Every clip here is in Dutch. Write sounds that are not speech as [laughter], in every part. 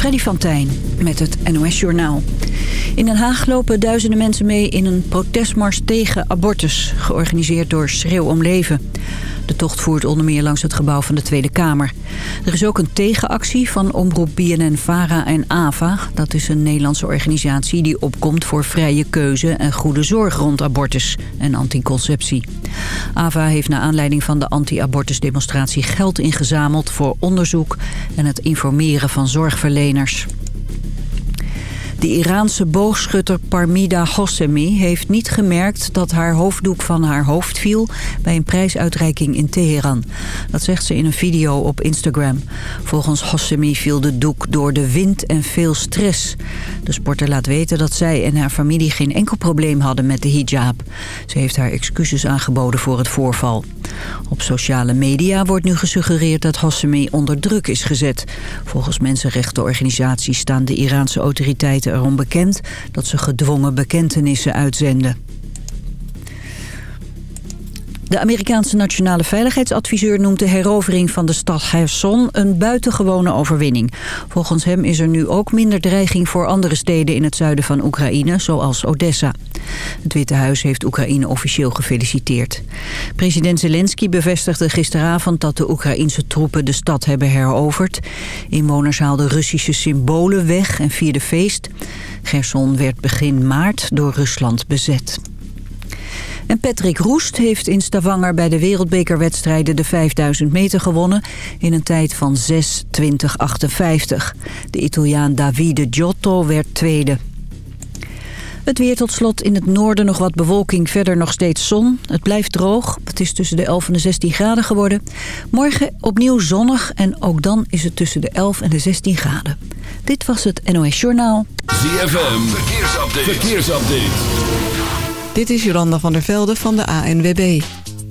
Freddy van Tijn met het NOS-journaal. In Den Haag lopen duizenden mensen mee in een protestmars tegen abortus... georganiseerd door Schreeuw om Leven. De tocht voert onder meer langs het gebouw van de Tweede Kamer. Er is ook een tegenactie van omroep BNN-VARA en AVA. Dat is een Nederlandse organisatie die opkomt voor vrije keuze... en goede zorg rond abortus en anticonceptie. AVA heeft naar aanleiding van de anti-abortusdemonstratie geld ingezameld... voor onderzoek en het informeren van zorgverleners. De Iraanse boogschutter Parmida Hossemi heeft niet gemerkt dat haar hoofddoek van haar hoofd viel bij een prijsuitreiking in Teheran. Dat zegt ze in een video op Instagram. Volgens Hossemi viel de doek door de wind en veel stress. De sporter laat weten dat zij en haar familie geen enkel probleem hadden met de hijab. Ze heeft haar excuses aangeboden voor het voorval. Op sociale media wordt nu gesuggereerd dat Hossemi onder druk is gezet. Volgens mensenrechtenorganisaties staan de Iraanse autoriteiten erom bekend dat ze gedwongen bekentenissen uitzenden. De Amerikaanse nationale veiligheidsadviseur noemt de herovering van de stad Kherson een buitengewone overwinning. Volgens hem is er nu ook minder dreiging voor andere steden in het zuiden van Oekraïne, zoals Odessa. Het Witte Huis heeft Oekraïne officieel gefeliciteerd. President Zelensky bevestigde gisteravond dat de Oekraïnse troepen de stad hebben heroverd. Inwoners haalden Russische symbolen weg en vierden feest. Gerson werd begin maart door Rusland bezet. En Patrick Roest heeft in Stavanger bij de wereldbekerwedstrijden de 5000 meter gewonnen in een tijd van 6.20.58. De Italiaan Davide Giotto werd tweede. Het weer tot slot in het noorden nog wat bewolking, verder nog steeds zon. Het blijft droog, het is tussen de 11 en de 16 graden geworden. Morgen opnieuw zonnig en ook dan is het tussen de 11 en de 16 graden. Dit was het NOS Journaal. ZFM, verkeersupdate. verkeersupdate. Dit is Jolanda van der Velde van de ANWB.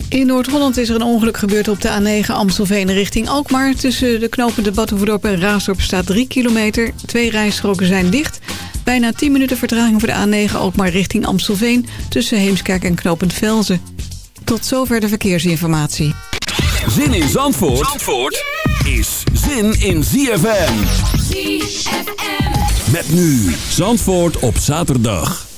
In Noord-Holland is er een ongeluk gebeurd op de A9 Amstelveen richting Alkmaar. Tussen de knopen de Badhoevedorp en Raasdorp staat 3 kilometer. Twee rijstroken zijn dicht. Bijna 10 minuten vertraging voor de A9 Alkmaar richting Amstelveen... tussen Heemskerk en Knopend Velzen. Tot zover de verkeersinformatie. Zin in Zandvoort, Zandvoort is zin in ZFM. ZFM. Met nu Zandvoort op zaterdag.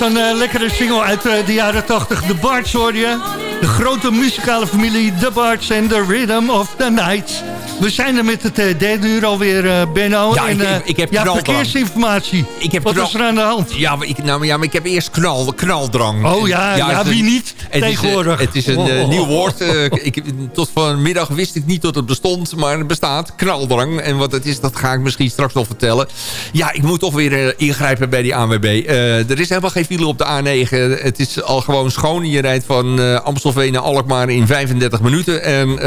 Zo'n lekkere single uit de jaren 80. The Bards hoor je. De grote muzikale familie The Bards en The Rhythm of the Night. We zijn er met het uh, derde uur alweer, uh, Benno. Ja, en, ik, heb, ik heb ja, verkeersinformatie. Ik heb Wat knal... is er aan de hand? Ja, maar ik, nou, ja, maar ik heb eerst knal, knaldrang. Oh ja, ja, ja wie niet het tegenwoordig? Is, het is een oh, oh, nieuw woord. ik, tot vanmiddag wist ik niet dat het bestond, maar het bestaat. Knaldrang. En wat het is, dat ga ik misschien straks nog vertellen. Ja, ik moet toch weer ingrijpen bij die ANWB. er is helemaal geen file op de A9. Het is al gewoon schoon. Je rijdt van Amstelveen naar Alkmaar in 35 minuten. En,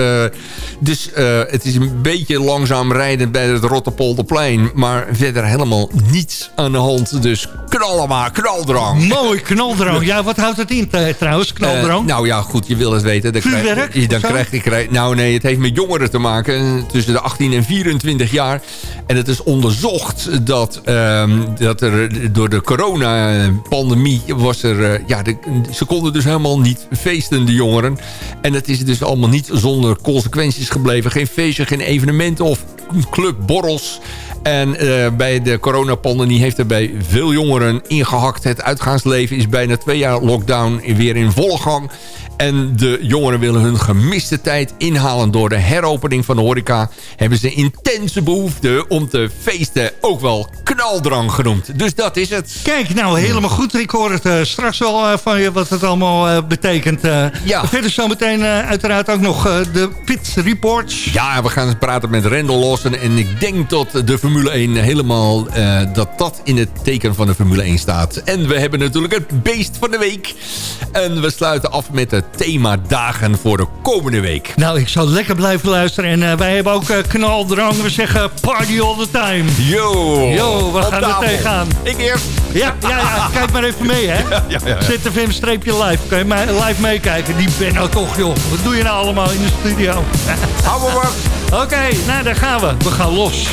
dus het is een beetje langzaam rijden bij het Rotterpolderplein. Maar verder helemaal niets aan de hand. Dus knallen maar, knaldrang. Mooi, knaldrang. Ja, wat houdt het in eh, trouwens, knaldrang? Uh, nou ja, goed, je wil het weten. Dan Vuurwerk? Krijg, dan krijg krijg, nou nee, het heeft met jongeren te maken. Tussen de 18 en 24 jaar. En het is onderzocht dat, um, dat er door de coronapandemie was er... Uh, ja, de, ze konden dus helemaal niet feesten, de jongeren. En het is dus allemaal niet zonder consequenties gebleven. Geen feestje, geen evenementen of clubborrels. En uh, bij de coronapandemie heeft er bij veel jongeren ingehakt. Het uitgaansleven is bijna twee jaar lockdown weer in volle gang. En de jongeren willen hun gemiste tijd inhalen door de heropening van de horeca. Hebben ze intense behoefte om te feesten. Ook wel knaldrang genoemd. Dus dat is het. Kijk, nou helemaal goed. Ik hoor het uh, straks wel uh, van je wat het allemaal uh, betekent. ja. Verder zometeen uiteraard ook nog de Pit Reports. Ja, we gaan praten met Rendel Lawson. En ik denk dat de Formule 1 helemaal... dat dat in het teken van de Formule 1 staat. En we hebben natuurlijk het beest van de week. En we sluiten af met het themadagen voor de komende week. Nou, ik zal lekker blijven luisteren. En uh, wij hebben ook uh, knaldrang. We zeggen party all the time. Yo, Yo we gaan er tegenaan. Ik eerst. Ja, ja, ja, kijk maar even mee, hè. [laughs] Ja, ja, ja. ZFM-live. Kan je live meekijken. Die ben nou toch, joh. Wat doe je nou allemaal in de studio? Hou maar [laughs] Oké, nou, daar gaan we. We gaan los.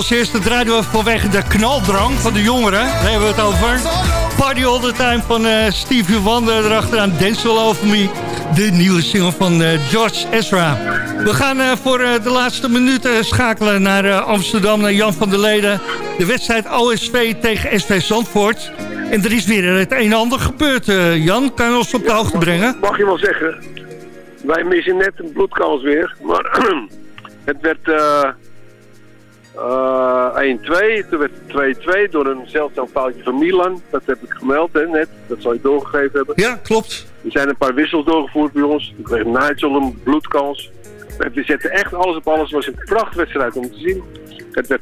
Als eerste draaien we vanwege de knaldrang van de jongeren. Daar hebben we het over. Party All The Time van eh, Stevie Wonder. Erachteraan Dance Over Me. De nieuwe single van eh, George Ezra. We gaan eh, voor de laatste minuten schakelen naar Amsterdam. Naar Jan van der Leden. De wedstrijd OSV tegen SV Zandvoort. En er is weer het een en ander gebeurd. Jan, kan je ons op de hoogte brengen? Mag je wel zeggen. Wij missen net een bloedkans weer. Maar [clears throat] het werd 1-2. Toen werd het 2-2 door een zeldzaam foutje van Milan. Dat heb ik gemeld hè, net. Dat zal je doorgegeven hebben. Ja, klopt. Er zijn een paar wissels doorgevoerd bij ons. Ik kreeg Nigel een bloedkans. We zetten echt alles op alles. Het was een prachtwedstrijd om te zien. Het werd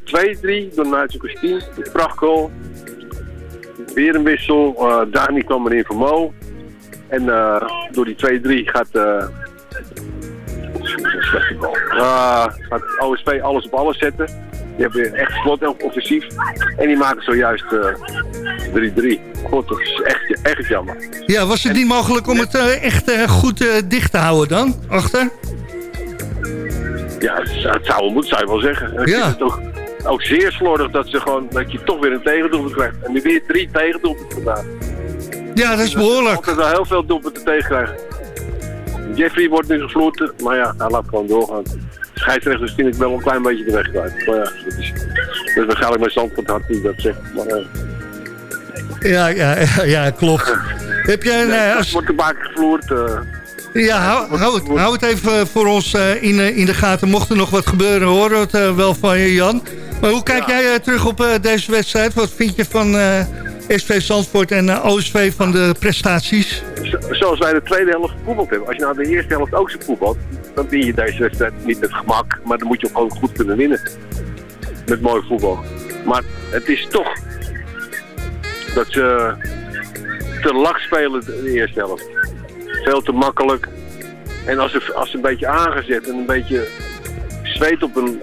2-3 door Nigel Christine. Een prachtgoal. Weer een wissel. eh Dani kwam erin voor Mo. En eh, door die 2-3 gaat... eh. Ah, gaat OSV alles op alles zetten. Die hebben weer echt vlot en offensief. En die maken zojuist eh 3-3. God, dat is echt, echt jammer. Ja, was het niet mogelijk om het eh, echt eh, goed eh, dicht te houden dan? Achter? Ja, het, zou- het zou wel moeten, zou je wel zeggen. Ik Ja. het ook, ook zeer slordig dat, ze gewoon, dat je toch weer een tegendoelpunt krijgt. En nu weer drie tegendoelpunten gedaan. Ja, dat is behoorlijk. Altijd wel heel veel doelpunten tegenkrijgen. Jeffrey wordt nu gevloerd, maar ja, hij laat gewoon doorgaan. Scheidsrechters vind ik wel een klein beetje de weg kwijt. Maar ja, dat is, dat is waarschijnlijk mijn Zandvoort hart die dat zegt. Maar eh, Ja, ja, ja, [laughs] ja, klopt. Heb jij een... eh, het als- wordt paar keer gevloerd. eh. Ja, hou, hou, het, hou het even voor ons eh, in, eh, in de gaten. Mocht er nog wat gebeuren, horen we het eh, wel van je, Jan. Maar hoe kijk jij eh, terug op eh, deze wedstrijd? Wat vind je van eh, SV Zandvoort en eh, OSV van de prestaties? Zo- zoals wij de tweede helft gevoetbald hebben. Als je nou de eerste helft ook zo voetbalt, dan win je deze wedstrijd niet met gemak. Maar dan moet je ook gewoon goed kunnen winnen. met mooi voetbal. Maar het is toch dat ze te lak spelen de eerste helft. Veel te makkelijk. En als ze, als ze een beetje aangezet en een beetje zweet op een,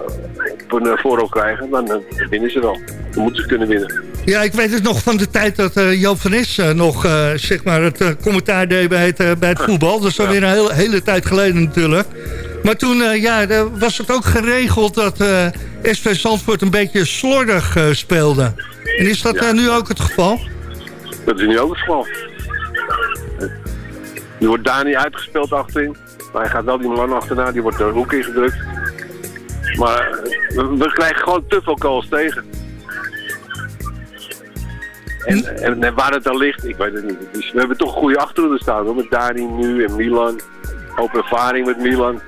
op eh, voorhoofd krijgen, dan eh, winnen ze wel. Dan moeten ze kunnen winnen. Ja, ik weet het nog van de tijd dat uh, Joop van uh, nog uh, zeg maar het commentaar deed bij het, bij het voetbal. Dat is alweer een hele, hele tijd geleden natuurlijk. Maar toen ja, was het ook geregeld dat SV Zandvoort een beetje slordig speelde. En is dat Ja. nu ook het geval? Dat is nu ook het geval. Nu wordt Dani uitgespeeld achterin. Maar hij gaat wel die man achterna, die wordt de hoek ingedrukt. Maar we, krijgen gewoon te veel goals tegen. En, en, en waar het aan ligt, ik weet het niet. Dus we hebben toch een goede achterhoede staan hoor. Met Dani nu en Milan. Hoop ervaring met Milan.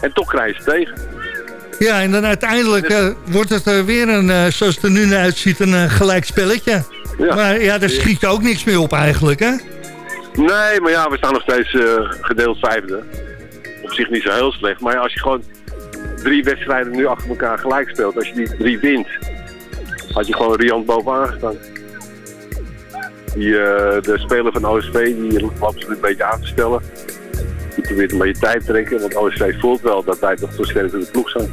En toch krijgen ze tegen. Ja, en dan uiteindelijk eh, wordt het eh, weer een, eh, zoals het er nu naar uitziet, een gelijk spelletje. Ja. Maar ja, daar schiet ook niks meer op eigenlijk, hè? Nee, maar ja, we staan nog steeds gedeeld vijfde. Op zich niet zo heel slecht. Maar ja, als je gewoon drie wedstrijden nu achter elkaar gelijk speelt, als je die drie wint, had je gewoon Riant bovenaan gestaan. Die, eh, de speler van OSV, die loopt ze een beetje aan te stellen. Die probeert een beetje tijd te trekken, want OSV voelt wel dat wij toch zo sterk in de ploeg zijn.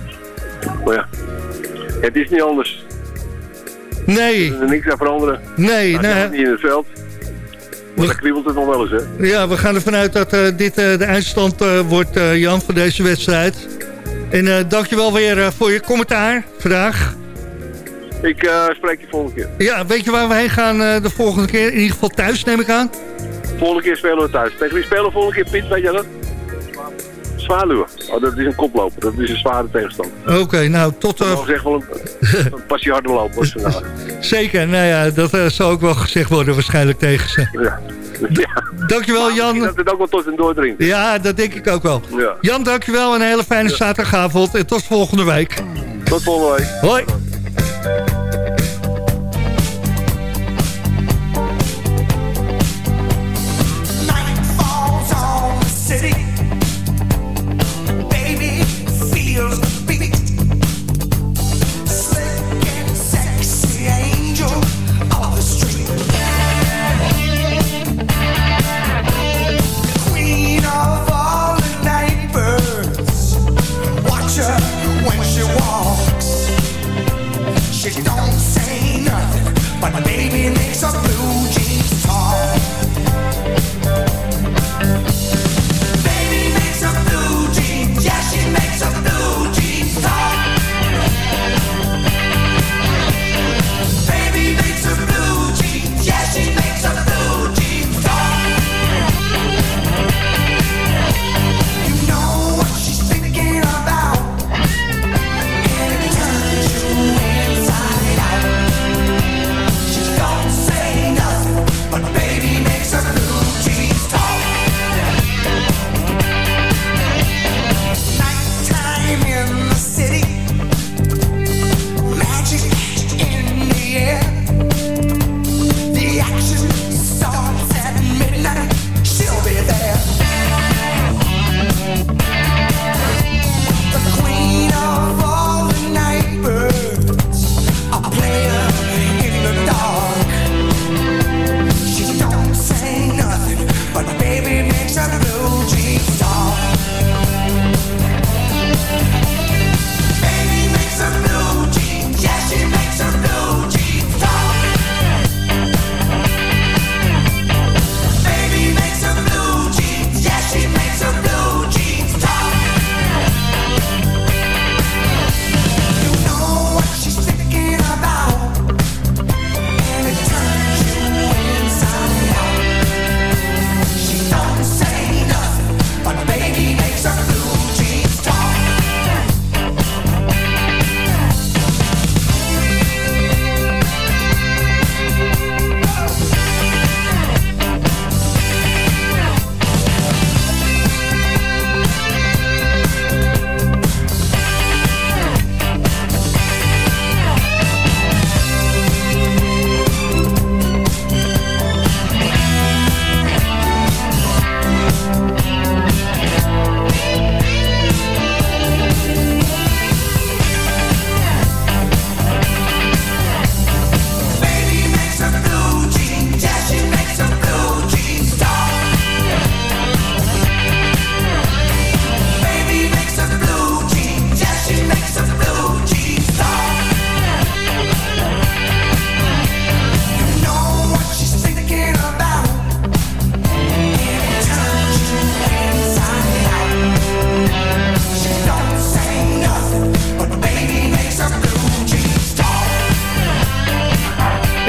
Maar ja, het is niet anders. Nee, Er is niks aan veranderen. nee, Nou, nee. niet in het veld. Maar dan kriebelt het nog wel eens, hè. Ja, we gaan ervan uit dat eh, dit eh, de eindstand wordt, Jan, van deze wedstrijd. En eh dankjewel weer eh, voor je commentaar vandaag. Ik eh, spreek je volgende keer. Ja, weet je waar we heen gaan de volgende keer? In ieder geval thuis, neem ik aan. Volgende keer spelen we thuis. Tegen wie spelen we volgende keer, Piet? Weet je dat? Zwaluwen. Oh, dat is een koploper. Dat is een zware tegenstander. Oké, nou, tot... Mag echt wel een, een pasje harder lopen. [laughs] zeker, nou ja, dat zal ook wel gezegd worden waarschijnlijk tegen ze. Ja. Ja. Dankjewel, misschien Jan. Dat het ook wel tot en doordringt. Ja, dat denk ik ook wel. Ja. Jan, dankjewel. Een hele fijne zaterdagavond. En tot volgende week. Tot volgende week. Hoi.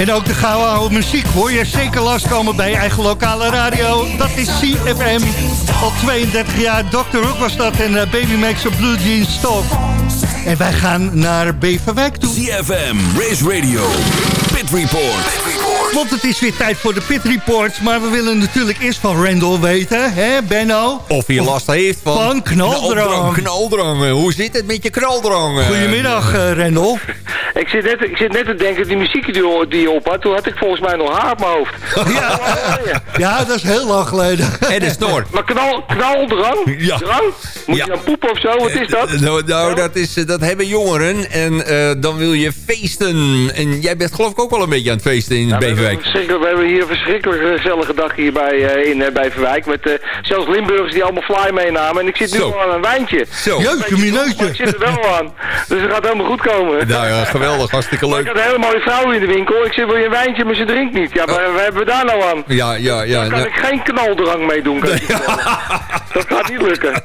En ook de gouden oude muziek hoor je zeker langskomen bij je eigen lokale radio. Dat is CFM. Al 32 jaar Dr. Rock was dat en uh, Baby Makes a Blue Jeans Stop. En wij gaan naar Beverwijk toe. CFM, Race Radio, Pit Report. Want het is weer tijd voor de Pit Report. Maar we willen natuurlijk eerst van Randall weten, hè Benno? Of hij last heeft van... Van knaldrang. knaldrang. Hoe zit het met je knaldrang? Goedemiddag, uh, Randall. Ik zit, net, ik zit net te denken, die muziek die, je- die je op had, toen had ik volgens mij nog haar op mijn hoofd. Ja, ja, dat is heel lang geleden. En de snor. Maar knal, knaldrang? Ja. Drang? Moet Ja. je dan poepen of zo? Wat is dat? Eh, Nou, nou dat, is, eh, dat hebben jongeren. En eh, dan wil je feesten. En jij bent geloof ik ook wel een beetje aan het feesten in hebben Beverwijk. we hebben hier een verschrikkelijk gezellige dag hier bij, eh, in uh, Beverwijk. Met eh, zelfs Limburgers die allemaal fly meenamen. En ik zit nu al aan een wijntje. Zo. Maar mineutje. ik zit er wel aan. Dus het gaat helemaal goed komen. Nou ja, geweldig. Hartstikke Maar ik leuk. had een hele mooie vrouw in de winkel. Ik zeg, wil je een wijntje, maar ze drinkt niet. Ja, maar wat hebben we daar nou aan? Ja, ja, ja. Daar kan ik geen knaldrang mee doen. [laughs] Dat gaat niet lukken.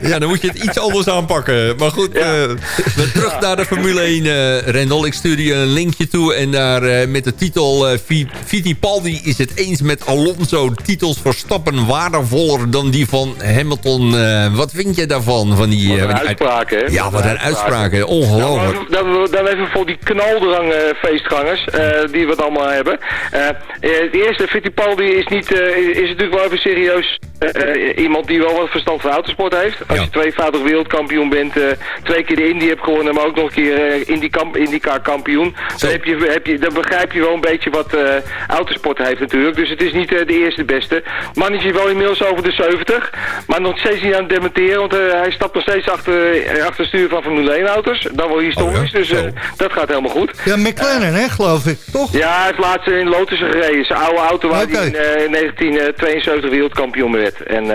Ja, dan moet je het iets anders aanpakken. Maar goed, Ja. eh, we terug naar de Formule 1, eh Rendel. Ik stuurde je een linkje toe en daar eh, met de titel... eh, Fittipaldi is het eens met Alonso. Titels Verstappen waardevoller dan die van Hamilton. Eh, wat vind je daarvan? Van die, Wat eh, een van die uitspraak, hè? Ja, wat een uitspraak. hè. Nou, Ongelooflijk. dan, dan even voor die knaldrang eh, feestgangers eh, die we het allemaal hebben. Eh, eh, het eerste, Fittipaldi is, niet, eh, is natuurlijk wel even serieus eh, eh, iemand die wel wat verstand van autosport heeft. Als Ja. je tweevoudig wereldkampioen bent, eh, twee keer de Indy hebt gewonnen, maar ook nog een keer eh Indy kamp, IndyCar kampioen. Zo. Dan, heb je, heb je, dan begrijp je wel een beetje wat eh, autosport heeft natuurlijk. Dus het is niet eh, de eerste beste. Mannetje wel inmiddels over de 70, maar nog steeds niet aan het dementeren, want eh, hij stapt nog steeds achter, achter het stuur van Formule 1 auto's. Dan wel historisch, Oh ja? dus dat gaat helemaal goed. Ja, McLaren, hè, geloof ik, toch? Ja, hij heeft laatst in Lotus gereden. Zijn oude auto waar Oké. hij in eh, in 1972 wereldkampioen werd. En,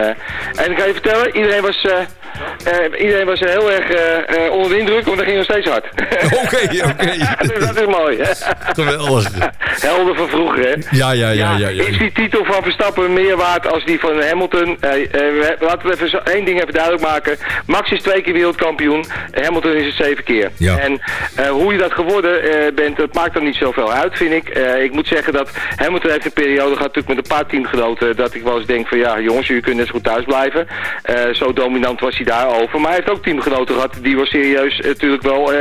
en ik kan je vertellen, iedereen was, iedereen was heel erg onder de indruk, want hij ging nog steeds hard. Oké, oké. [laughs] dat is mooi. Geweldig. [laughs] Helden van vroeger, hè? Ja, ja, ja. ja, ja. Is die titel van Verstappen meer waard als die van Hamilton? Eh, eh, laten we even zo- één ding even duidelijk maken. Max is twee keer wereldkampioen. Hamilton is het zeven keer. Ja. En eh, hoe je dat geworden bent, dat maakt dan niet zoveel uit, vind ik. Ik moet zeggen dat Hamilton heeft een periode gehad natuurlijk met een paar teamgenoten. Dat ik wel eens denk van ja, jongens, jullie kunnen net zo goed thuis blijven. Zo dominant was hij daarover. Maar hij heeft ook teamgenoten gehad die wel serieus natuurlijk wel,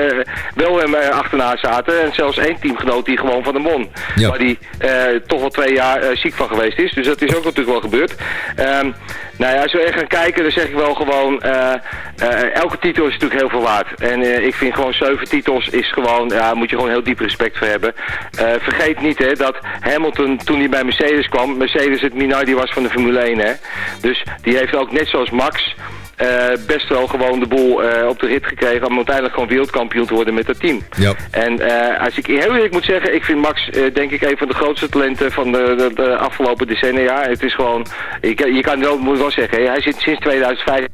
wel hem achterna zaten. En zelfs één teamgenoot die gewoon van hem won. Ja. Waar die eh, toch wel twee jaar eh, ziek van geweest is. Dus dat is ook natuurlijk wel gebeurd. Ehm, nou ja, als we echt gaan kijken, dan zeg ik wel gewoon... eh, elke titel is natuurlijk heel veel waard. En ik vind gewoon zeven titels is gewoon... Ja, daar moet je gewoon heel diep respect voor hebben. Vergeet niet hè, dat Hamilton toen hij bij Mercedes kwam... Mercedes het Minardi was van de Formule 1 hè. Dus die heeft ook net zoals Max... eh, best wel gewoon de boel eh, op de rit gekregen om uiteindelijk gewoon wereldkampioen te worden met dat team. Ja. En eh, als ik heel eerlijk moet zeggen, ik vind Max denk ik een van de grootste talenten van de, de, de afgelopen decennia. Het is gewoon, ik, je kan wel, moet wel zeggen, hij zit sinds 2005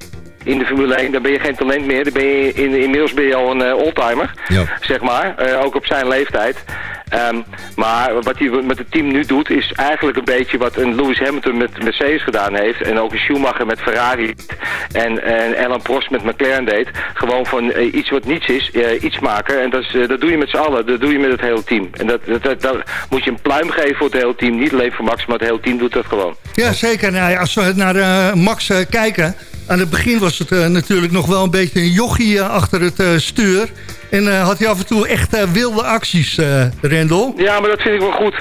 in de Formule 1, dan ben je geen talent meer. Dan ben je in, inmiddels ben je al een eh, oldtimer, Ja. zeg maar. Ook op zijn leeftijd. Ehm, maar wat hij met het team nu doet, is eigenlijk een beetje wat een Lewis Hamilton met Mercedes gedaan heeft. En ook een Schumacher met Ferrari. En, en Alan Prost met McLaren deed. Gewoon van eh, iets wat niets is, eh, iets maken. En dat, is, eh, dat doe je met z'n allen. Dat doe je met het hele team. En dat, dat, dat, moet je een pluim geven voor het hele team. Niet alleen voor Max, maar het hele team doet dat gewoon. Ja, zeker. Nou, als we naar Max kijken... Aan het begin was het natuurlijk nog wel een beetje een jochie achter het stuur. En eh, had hij af en toe echt eh, wilde acties, eh Rendel. Ja, maar dat vind ik wel goed.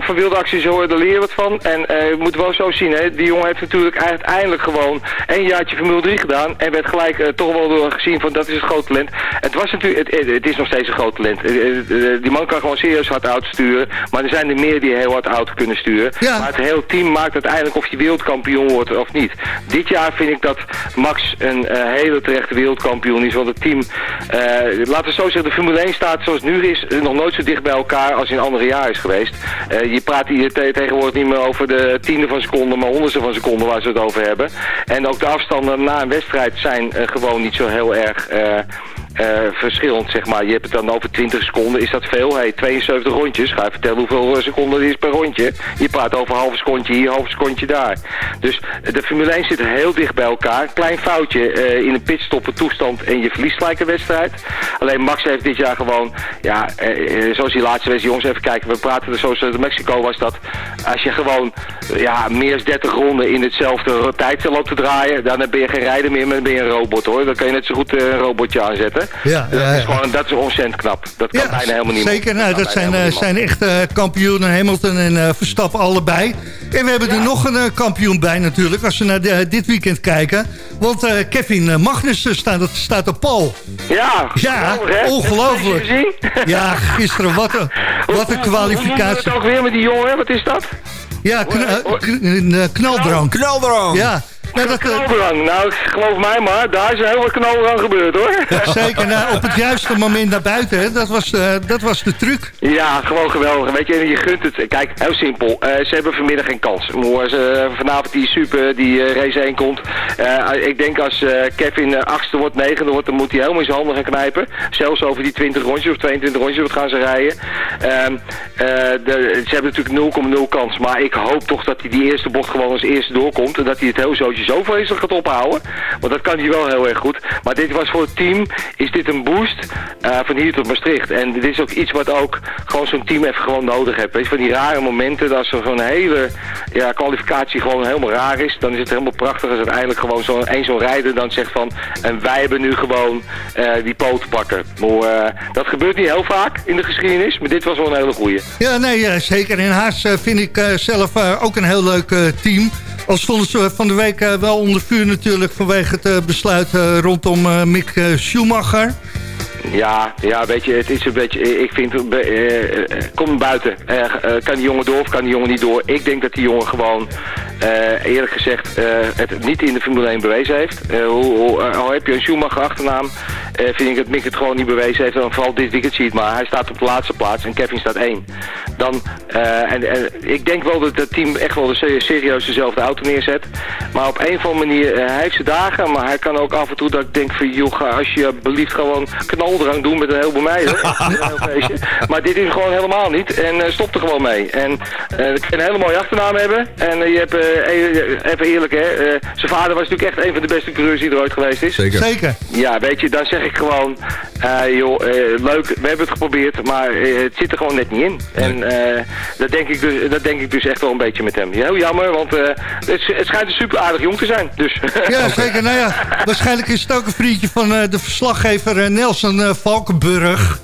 Van wilde acties hoor, daar leer je wat van. En je moet wel zo zien, hè. die jongen heeft natuurlijk uiteindelijk gewoon een jaartje Formule 3 gedaan. En werd gelijk toch wel door gezien van dat is een groot talent. Het, was natuurlijk, het, het is nog steeds een groot talent. Die man kan gewoon serieus hard auto sturen. Maar er zijn er meer die heel hard auto kunnen sturen. Ja. Maar het hele team maakt uiteindelijk of je wereldkampioen wordt of niet. Dit jaar vind ik dat Max een hele terechte wereldkampioen is. Want het team, laten we zo zeggen, de Formule 1 staat zoals nu is, eh, nog nooit zo dicht bij elkaar als in andere jaren is geweest. Eh, je praat hier te- tegenwoordig niet meer over de tiende van seconde, maar honderdste van seconde waar ze het over hebben. En ook de afstanden na een wedstrijd zijn eh, gewoon niet zo heel erg... verschillend, zeg maar. Je hebt het dan over 20 seconden, is dat veel? Hey, 72 rondjes, ga je vertellen hoeveel eh, seconden het is per rondje. Je praat over half secondje hier, half secondje daar. Dus eh, de Formule 1 zit heel dicht bij elkaar. Klein foutje eh, in een pitstoppen toestand en je verliest gelijk een wedstrijd. Alleen Max heeft dit jaar gewoon, ja, eh, eh, zoals die laatste wedstrijd, jongens even kijken, we praten er zoals in Mexico was dat. Als je gewoon, eh, ja, meer dan 30 ronden in hetzelfde tijd loopt te draaien, dan ben je geen rijder meer, maar dan ben je een robot hoor. Dan kan je net zo goed eh, een robotje aanzetten. Ja, dat, ja, is gewoon, dat is ontzettend knap. Dat kan bijna helemaal niet. Zeker, nou, dat zijn, eh, zijn echt eh, kampioenen Hamilton en eh, Verstappen allebei. En we hebben er nog een kampioen bij natuurlijk, als we naar de- dit weekend kijken. Want eh, Kevin Magnussen staat, staat op Paul. Ja, Ja, ongelooflijk. Ja, gisteren, wat een, [laughs] wat een Hoe kwalificatie. het ook weer met die jongen? Wat is dat? Ja, kn-. Knaldrang. Ja, nou, dat, eh, Knaldrang. Nou, geloof mij maar, daar is een heel wat knaldrang gebeurd hoor. zeker nou, op het juiste moment naar buiten, hè, dat, was, eh, dat was de truc. Ja, gewoon geweldig. Weet je, en je gunt het. Kijk, heel simpel. Eh, ze hebben vanmiddag geen kans. Maar ze, vanavond die super, die race 1 komt. Ik denk als Kevin achtste wordt, negende wordt, dan moet hij helemaal in zijn handen gaan knijpen. Zelfs over die 20 rondjes of 22 rondjes, wat gaan ze rijden. Ehm, eh, de, ze hebben natuurlijk 0,0 kans. Maar ik hoop toch dat hij die eerste bocht gewoon als eerste doorkomt. En dat hij het heel zootje zo vreselijk gaat ophouden. Want dat kan hij wel heel erg goed. Maar dit was voor het team, is dit een boost eh, van hier tot Maastricht. En dit is ook iets wat ook gewoon zo'n team even gewoon nodig heeft. Weet je, van die rare momenten, er zo'n hele ja, kwalificatie gewoon helemaal raar is, dan is het helemaal prachtig als uiteindelijk gewoon zo'n één zo'n rijder dan zegt van, en wij hebben nu gewoon eh, die poot pakken. Maar eh, dat gebeurt niet heel vaak in de geschiedenis, maar dit was wel een hele goeie. Ja, nee, zeker. En Haas vind ik zelf ook een heel leuk team. Al stonden ze van de week eh, wel onder vuur natuurlijk vanwege het eh, besluit eh, rondom Mick Schumacher. Ja, ja, weet je, het is een beetje, ik vind, kom buiten. Kan die jongen door of kan die jongen niet door? Ik denk dat die jongen gewoon, eh, eerlijk gezegd, eh, het niet in de Formule 1 bewezen heeft. Eh, hoe, hoe, al heb je een Schumacher achternaam, vind ik dat Mick het gewoon niet bewezen heeft. Dan vooral dit weekend ziet, maar hij staat op de laatste plaats en Kevin staat één. Dan, en, en ik denk wel dat het team echt wel de se- serieus dezelfde auto neerzet. Maar op een of andere manier, hij heeft zijn dagen, maar hij kan ook af en toe dat ik denk van, joh, als je belieft gewoon knaldrang doen met een heleboel meiden. [laughs] Maar dit is gewoon helemaal niet en stop er gewoon mee. En ik kan een hele mooie achternaam hebben. En je hebt, even eerlijk hè, eh, zijn vader was natuurlijk echt een van de beste coureurs die er ooit geweest is. Zeker. Zeker. Ja, weet je, dan zeg ik gewoon, eh, joh, eh, leuk, we hebben het geprobeerd, maar eh, het zit er gewoon net niet in. En eh, dat, denk ik dus, dat denk ik dus echt wel een beetje met hem. Ja, heel jammer, want eh, het, het schijnt een super aardig jong te zijn. Dus. Ja, zeker. Nou ja, [laughs] waarschijnlijk is het ook een vriendje van eh, de verslaggever eh, Nelson eh, Valkenburg.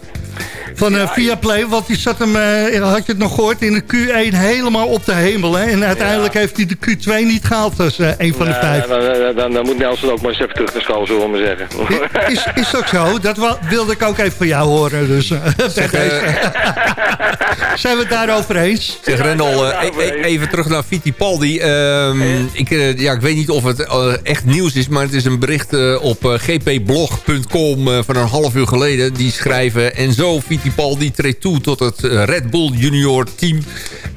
Van eh Viaplay, want die zat hem, eh, had je het nog gehoord, in de Q1 helemaal op de hemel. Hè? En uiteindelijk heeft hij de Q2 niet gehaald als eh, een van de Ja, vijf. dan, dan, dan, dan moet Nelson ook maar eens even terug naar school, zullen we maar zeggen. Is, is ook zo? Dat wilde ik ook even van jou horen. Dus eh, deze. [laughs] zijn we het daarover eens? Zeg Rendel, eh, e- e- even terug naar Fittipaldi. Ehm, ik, eh, ja, ik weet niet of het echt nieuws is, maar het is een bericht eh, op gpblog.com van een half uur geleden. Die schrijven, en zo Fittipaldi treedt toe tot het eh, Red Bull Junior team.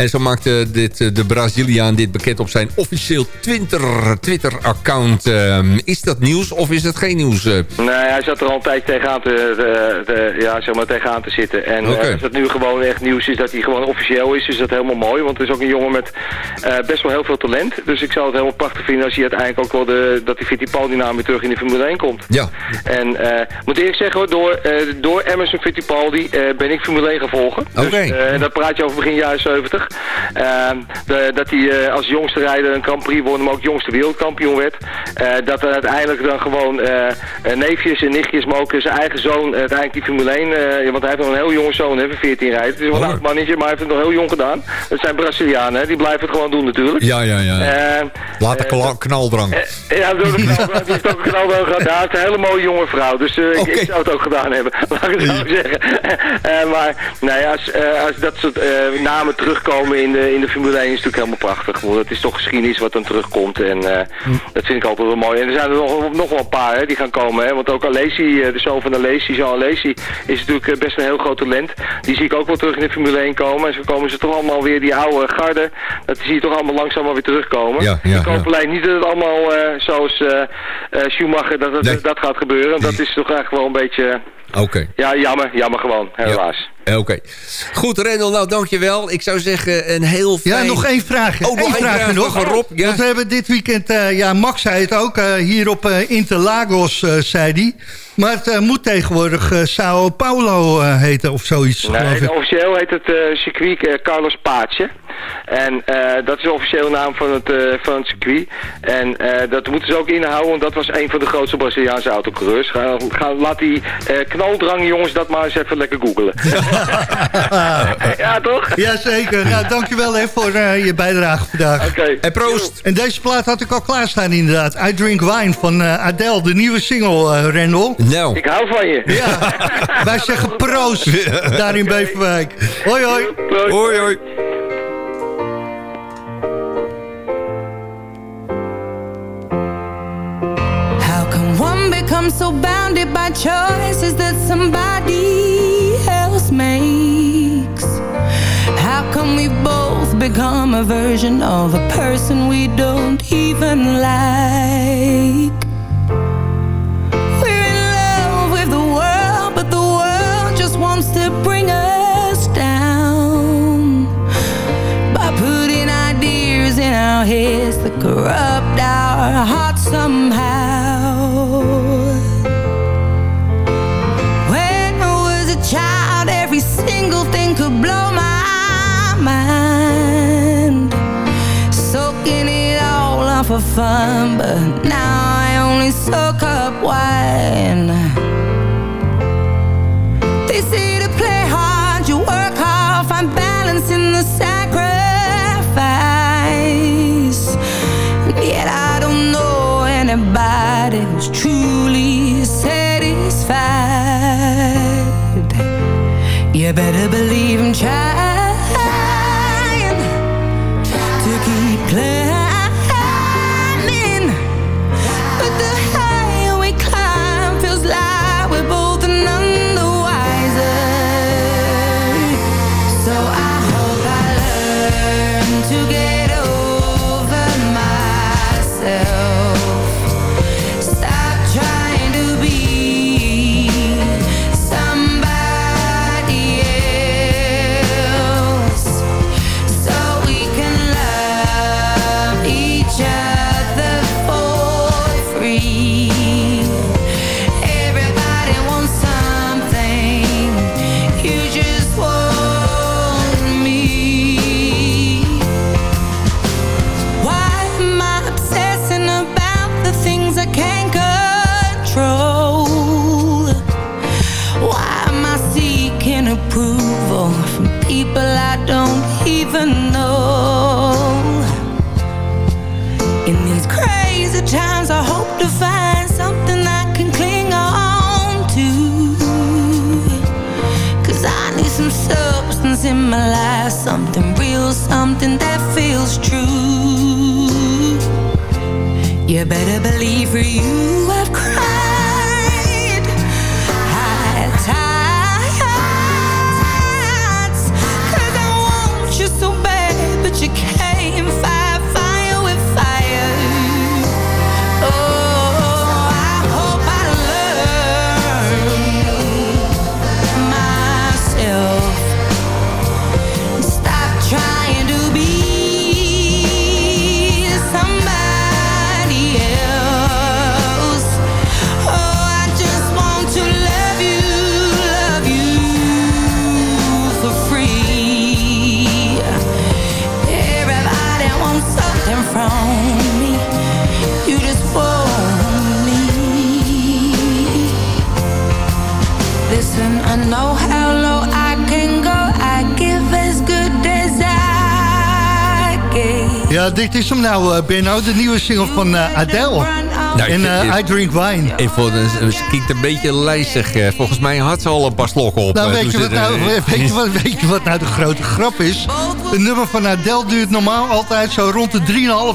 En zo maakte dit, eh, de Braziliaan dit bekend op zijn officieel Twitter- Twitter-account. Ehm, is dat nieuws of is het geen nieuws? eh? Nee, hij zat er al een tijd tegenaan te, te- te- ja, zeg maar, tegenaan te zitten. En eh, als het nu gewoon echt nieuws is dat hij gewoon officieel is, is dat helemaal mooi. Want het is ook een jongen met eh, best wel heel veel talent. Dus ik zou het helemaal prachtig vinden als hij uiteindelijk ook wel de, dat die Fittipaldi naam weer terug in de Formule 1 komt. Ja. En eh moet eerlijk zeggen, hoor, door, eh, door Emerson Fittipaldi eh, ben ik Formule 1 gaan volgen. Oké. Dus, eh, dan praat je over begin jaren 70. Ehm, de- dat hij eh, als jongste rijder een Grand Prix won, maar ook jongste wereldkampioen werd. Eh, dat er uiteindelijk dan gewoon eh, neefjes en nichtjes, maar ook zijn eigen zoon uiteindelijk die Formule 1, eh, want hij heeft nog een heel jonge zoon, hè, van 14 rijdt. Het is wel een Oh. oud mannetje, maar hij heeft het nog heel jong gedaan. Dat zijn Brazilianen, hè, die blijven het gewoon doen natuurlijk. Ja, ja, ja. Laat de knaldrang. Ja, door de knal, die heeft ook een knaldrang gehad. Ja, het is een hele mooie jonge vrouw. Dus ik- zou het ook gedaan hebben. [laughs] Laat ik het zo zeggen. [laughs] Maar nou ja, als, als dat soort namen terugkomen terugkomen in de, in de Formule 1 is natuurlijk helemaal prachtig. Want het is toch geschiedenis wat dan terugkomt. En eh, dat vind ik altijd wel mooi. En er zijn er nog, nog wel een paar hè, die gaan komen. Hè? Want ook Alesi, eh, de zoon van Alesi, Jean Alesi, is natuurlijk eh, best een heel groot talent. Die zie ik ook wel terug in de Formule 1 komen. En zo komen ze toch allemaal weer, die oude garde, dat zie je toch allemaal langzaam weer terugkomen. Ja, ja, ik hoop ja. alleen niet dat het allemaal zoals Schumacher, dat, dat, Nee. dat gaat gebeuren. Dat is toch eigenlijk wel een beetje, Oké. ja jammer, jammer gewoon, helaas. Oké. Goed, Rendel, nou dankjewel. Ik zou zeggen een heel fijn... Ja, nog één vraagje. Oh, nog één vraagje vraag nog. van Rob, ja. Want we hebben dit weekend, eh, ja, Max zei het ook, eh, hier op eh, Interlagos, eh, zei hij. Maar het eh, moet tegenwoordig eh, Sao Paulo eh, heten of zoiets, geloof Nee, ik. officieel heet het eh, circuit eh, Carlos Pace. En eh, dat is de officiële naam van het, eh, van het circuit. En eh, dat moeten ze ook inhouden, want dat was een van de grootste Braziliaanse autocoureurs. Ga, ga, laat die eh knaldrang jongens dat maar eens even lekker googelen. ja, [laughs] [laughs] toch? Jazeker. Nou, dankjewel hè, voor eh, je bijdrage vandaag. Oké. En proost. En deze plaat had ik al klaarstaan inderdaad. I Drink Wine van eh, Adele, de nieuwe single, eh Rendel. Nou, Ik hou van je. Ja, [laughs] wij zeggen proost daar in Beverwijk. Hoi hoi. Proost. hoi hoi. How can one become so bounded by choices that somebody Can we both become a version of a person we don't even like? We're in love with the world, but the world just wants to better believe I'm trying In these crazy times, I hope to find something I can cling on to. Cause I need some substance in my life, something real, something that feels true. You better believe for you I've cried Ja, dit is hem nou, Benno, de nieuwe single van eh, Adele. Nou, en eh, I drink wine. Ik vond, het- ze klinkt een beetje lijzig. Volgens mij had ze al een paar slokken op. Nou, weet je, wat nou, [laughs] weet, je wat, weet je wat nou de grote grap is? Een nummer van Adele duurt normaal altijd zo rond de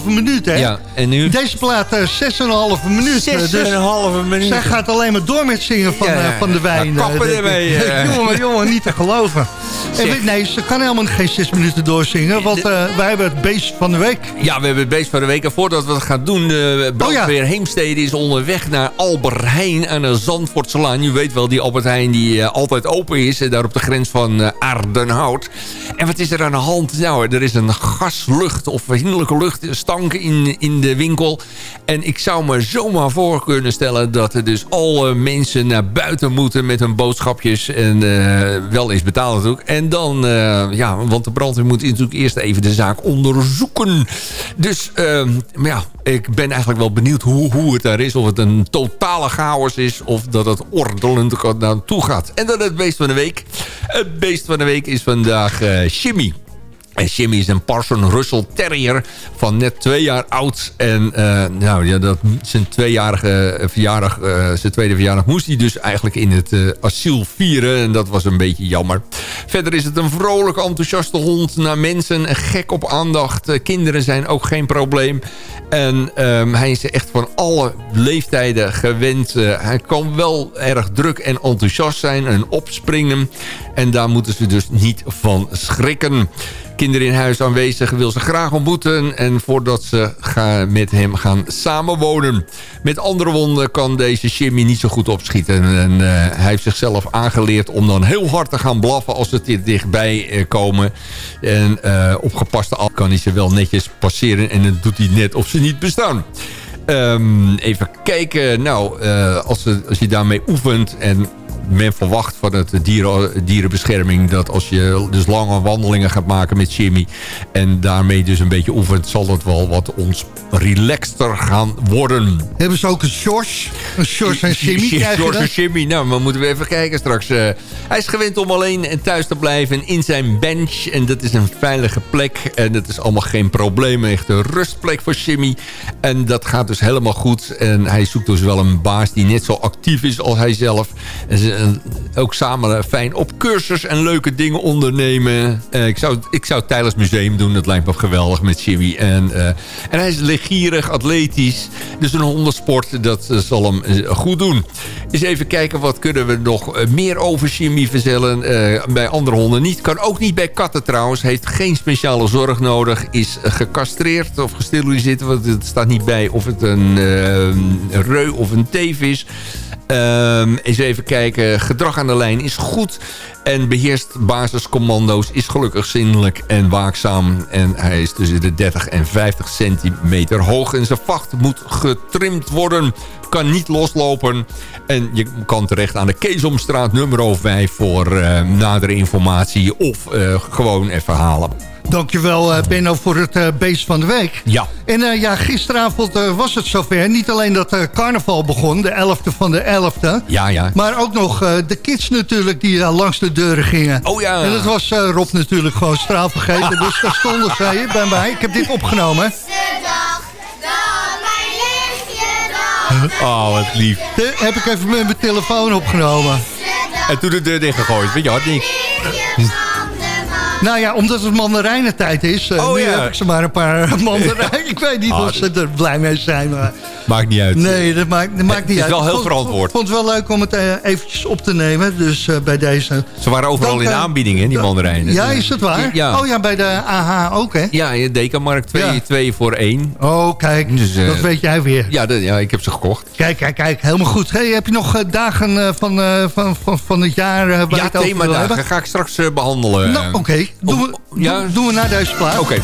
3,5 minuut, hè? Ja, en nu? Deze plaat eh, 6,5 minuut. eh, dus 6,5 minuut. Zij gaat alleen maar door met zingen van, Ja, van de wijn. nou, kappen ermee, [laughs] jongen, jongen, niet te geloven. Zeg. nee, ze kan helemaal geen 6 minuten doorzingen, want eh, wij hebben het beest van de week. Ja, we hebben het beest van de week. En voordat we het gaan doen, de brandweer Heemstede is onderweg naar Albert Heijn aan de Zandvoortselaan. U weet wel, die Albert Heijn die eh, altijd open is. daar op de grens van Aardenhout. En wat is er aan de hand? Nou, er is een gaslucht of hinderlijke luchtstank in, in de winkel. En ik zou me zomaar voor kunnen stellen dat er dus alle mensen naar buiten moeten met hun boodschapjes. En wel eens betalen natuurlijk. En dan, eh, ja, want de brandweer moet natuurlijk eerst even de zaak onderzoeken. Dus, ehm, maar ja, ik ben eigenlijk wel benieuwd hoe, hoe het daar is. Of het een totale chaos is of dat het ordelend naartoe gaat. En dan het beest van de week. Het beest van de week is vandaag eh Jimmy. En Jimmy is een Parson Russell Terrier van net twee jaar oud. En eh, nou, ja, dat, zijn tweejarige verjaardag, eh, zijn tweede verjaardag moest hij dus eigenlijk in het eh, asiel vieren. En dat was een beetje jammer. Verder is het een vrolijk, enthousiaste hond naar mensen. Gek op aandacht. Eh, kinderen zijn ook geen probleem. En ehm, hij is echt van alle leeftijden gewend. Eh, hij kan wel erg druk en enthousiast zijn en opspringen. En daar moeten ze dus niet van schrikken. Kinderen in huis aanwezig wil ze graag ontmoeten... en voordat ze gaan, met hem gaan samenwonen. Met andere wonden kan deze Jimmy niet zo goed opschieten. En eh, hij heeft zichzelf aangeleerd om dan heel hard te gaan blaffen... als ze dichtbij eh, komen. En eh, op gepaste af kan hij ze wel netjes passeren... en dan doet hij net of ze niet bestaan. Ehm, even kijken. Nou, als, ze, als je daarmee oefent en men verwacht van het dieren, dierenbescherming... dat als je dus lange wandelingen gaat maken met Jimmy... en daarmee dus een beetje oefent... zal het wel wat ons relaxter gaan worden. Hebben ze ook een Sjors? Een Sjors en Jimmy krijg je George en dat? Jimmy, nou, maar moeten we even kijken straks. Eh, hij is gewend om alleen en thuis te blijven in zijn bench. En dat is een veilige plek. En dat is allemaal geen probleem. Echt een rustplek voor Jimmy. En dat gaat dus helemaal goed. En hij zoekt dus wel een baas die net zo actief is als hij zelf. En eh, ook samen fijn op cursus en leuke dingen ondernemen. Eh, ik, zou, ik zou het museum doen. Dat lijkt me geweldig met Jimmy. En, eh, en hij is legierig, atletisch. Dus een hondensport, dat eh, zal hem eh, goed doen. Eens even kijken, wat kunnen we nog eh, meer over Jimmy vertellen. Eh, bij andere honden niet. Kan ook niet bij katten trouwens. Heeft geen speciale zorg nodig. Is eh, gecastreerd of gesteriliseerd. Want het staat niet bij of het een eh, reu of een teef is. Ehm, eens even kijken. Gedrag aan de lijn is goed. En beheerst basiscommando's. Is gelukkig zindelijk en waakzaam. En hij is tussen de 30 en 50 centimeter hoog. En zijn vacht moet getrimd worden. Kan niet loslopen. En je kan terecht aan de Keesomstraat nummer 5 voor eh, nadere informatie. Of eh, gewoon even halen. Dankjewel eh, Benno voor het eh, beest van de week. Ja. En eh, ja, gisteravond was het zover. Niet alleen dat carnaval begon, de 11e van de 11e. Ja, ja. Maar ook nog de kids natuurlijk die langs de deuren gingen. Oh ja. En dat was Rob natuurlijk gewoon straal vergeten. dus daar stonden zij bij mij. Ik heb dit opgenomen. Oh, wat lief. De, heb ik even met mijn telefoon opgenomen. En toen de deur dichtgegooid. Weet je, had niks. Nou ja, omdat het mandarijnentijd is. eh, Oh nu ja. heb ik ze maar een paar [laughs] mandarijnen. Ik weet niet Ah, of ze er blij mee zijn. Maar... Maakt niet uit. Nee, dat maakt, dat maakt niet is uit. wel Ik heel vond- verantwoord. Ik vond het wel leuk om het eh, eventjes op te nemen. Dus eh, bij deze. Ze waren overal Dank, in eh, aanbieding, hè, die mandarijnen. Ja, is dat waar? Ja. Oh ja, bij de AH ook, hè? Ja, in de Dekamarkt 2 Ja. twee voor 1. Oh, kijk. Dus, dat weet jij weer. Ja, dat, ja, ik heb ze gekocht. Kijk, kijk, kijk. Helemaal goed. Hey, heb je nog dagen van, van, van, van het jaar waar je Ja, het over wil themadagen ga ik straks eh, behandelen. Nou, oké. Doen, we, ja. doen, doen we na deze plaat. Oké.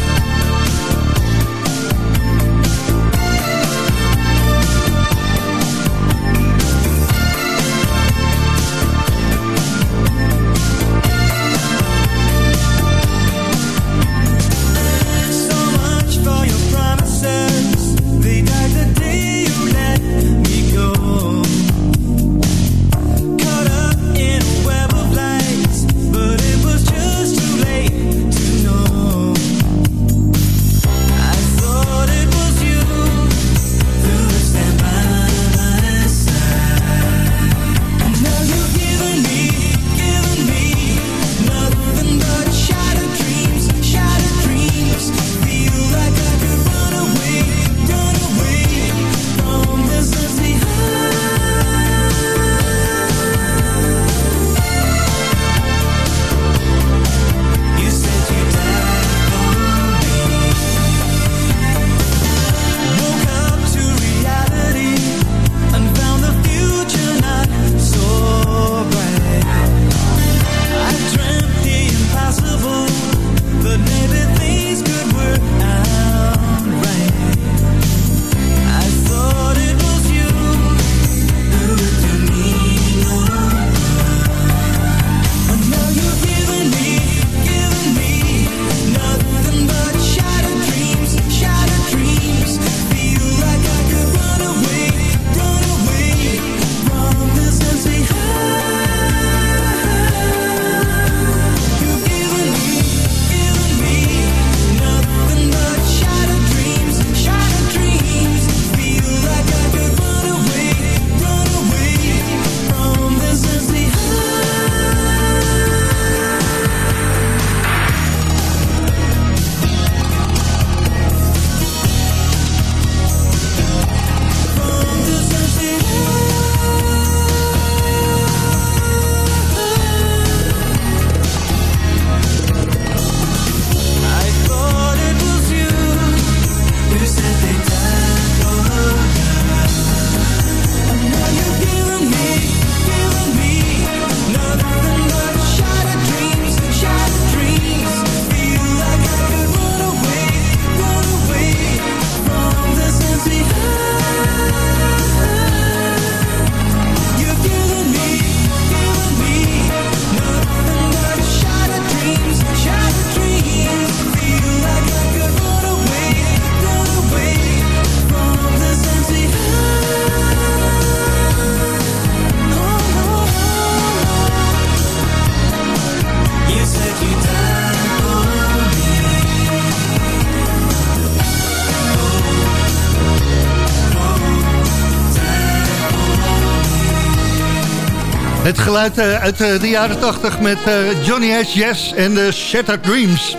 Geluid eh, uit eh, de jaren 80 met eh, Johnny S. Yes en de Shattered Dreams.